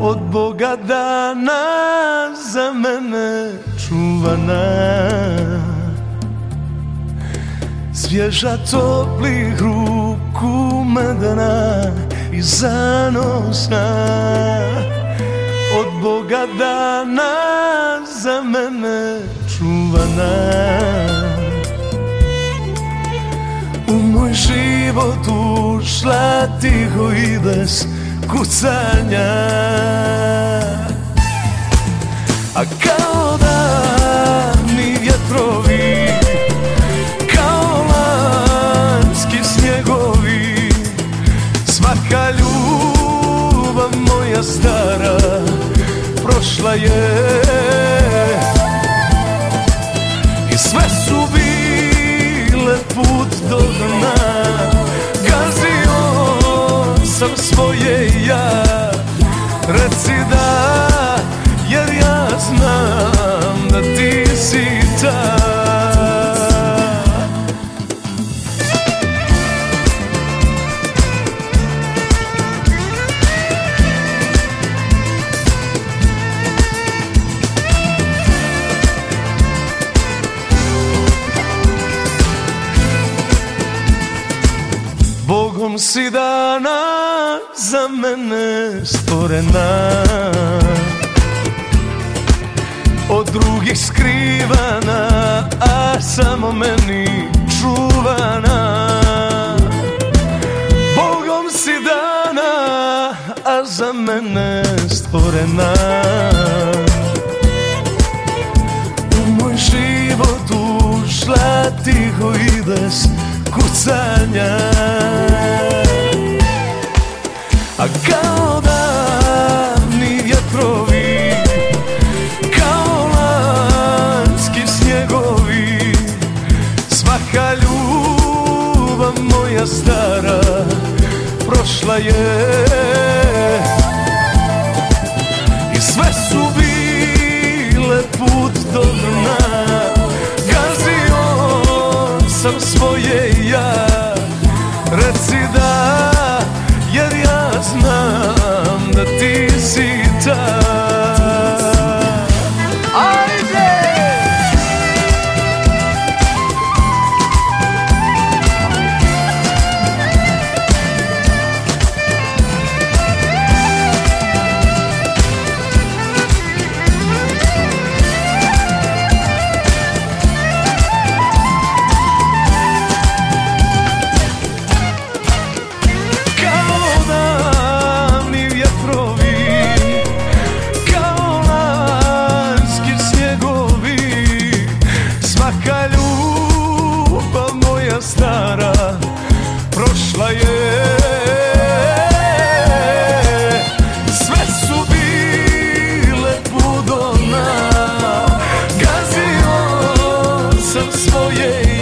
Od Boga dana za mene čuvana Svježa toplih ruku medana i zanosna Od Boga dana za mene čuvana U moj život ušla tiho i bez kucanja. A kao da ni vjetrovi Kao lanski snjegovi Svaka ljubav moja stara Prošla je dna Gazio sam svoje ja Bogom si dana za mene stvorena. Od drugih skrivana, a samo meni čuvana. Bogom si dana, a za mene stvorena. U moj život ušla tiho i bez kucanja a kao davni vjetrovi Kao lanski snjegovi Svaka ljubav moja stara Prošla je. I sve su bile put do dna. Gazio sam svoj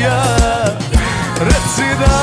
ja Reci da